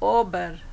Ober.